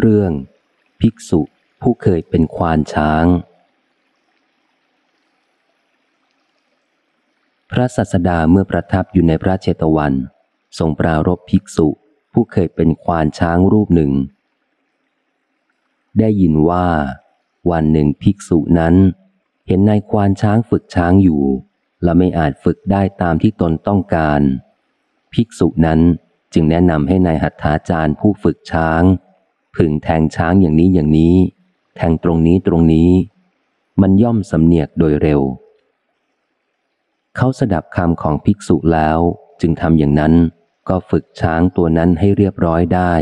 เรื่อง ภิกษุผู้เคยเป็นควานช้าง พระสัสดาเมื่อประทับอยู่ในพระเจตวัน ทรงปรารบภิกษุผู้เคยเป็นควานช้างรูปหนึ่ง ได้ยินว่า วันหนึ่งภิกษุนั้น เห็นนายควานช้างฝึกช้างอยู่ และไม่อาจฝึกได้ตามที่ตนต้องการ ภิกษุนั้นจึงแนะนำให้นายหัตถาจารย์ผู้ฝึกช้าง พึงแทงช้างอย่างนี้อย่างนี้ แทงตรงนี้ตรงนี้ มันย่อมสำเนียกโดยเร็ว เขาสดับคำของภิกษุแล้วจึงทำอย่างนั้นก็ฝึกช้างตัวนั้นให้เรียบร้อยได้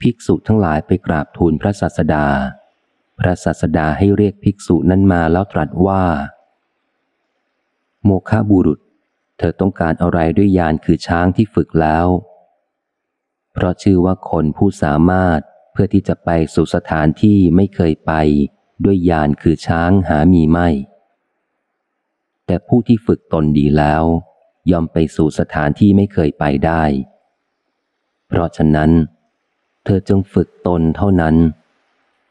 ภิกษุทั้งหลายไปกราบทูลพระสัสดา พระสัสดาให้เรียกภิกษุนั้นมาแล้วตรัสว่า โมฆะบุรุษ เธอต้องการอะไรด้วยยานคือช้างที่ฝึกแล้ว เพราะชื่อว่าคนผู้สามารถเพื่อที่จะไปสู่สถานที่ไม่เคยไป ด้วยยานคือช้างหามีไม่ แต่ผู้ที่ฝึกตนดีแล้วยอมไปสู่สถานที่ไม่เคยไปได้ เพราะฉะนั้น เธอจงฝึกตนเท่านั้น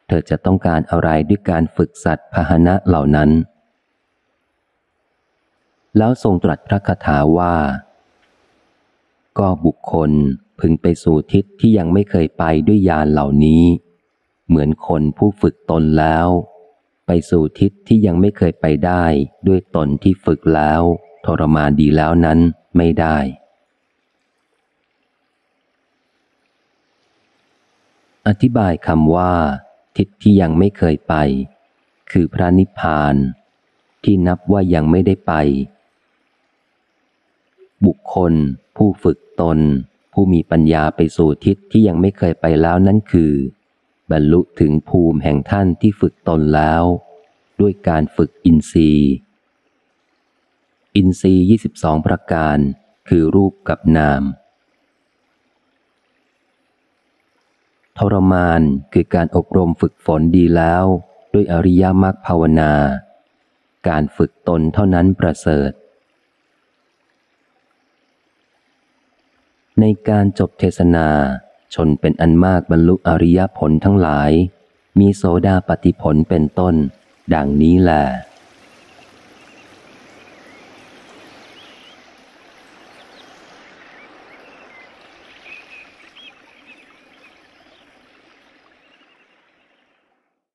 เธอจะต้องการอะไรด้วยการฝึกสัตว์พาหนะเหล่านั้น แล้วทรงตรัสพระคาถาว่า ก็บุคคลพึงไปสู่ทิศที่ยังไม่เคยไปด้วยยานเหล่านี้ เหมือนคนผู้ฝึกตนแล้ว ไปสู่ทิศที่ยังไม่เคยไปได้ด้วยตนที่ฝึกแล้ว ทรมานดีแล้วนั้นไม่ได้ อธิบายคำว่า ทิศที่ยังไม่เคยไป คือพระนิพพาน ที่นับว่ายังไม่ได้ไป บุคคล ผู้ฝึกตน ผู้มีปัญญาไปสู่ทิศที่ยังไม่เคยไปแล้วนั่นคือ บรรลุถึงภูมิแห่งท่านที่ฝึกตนแล้ว ด้วยการฝึกอินทรีย์ อินทรีย์ยี่สิบสองประการ คือรูปกับนาม ทรมานคือการอบรมฝึกฝนดีแล้ว ด้วยอริยมรรคภาวนา การฝึกตนเท่านั้นประเสริฐ ในการจบเทศนา ชนเป็นอันมากบรรลุอริยผลทั้งหลาย มีโสดาปฏิผลเป็นต้น ดังนี้แหละ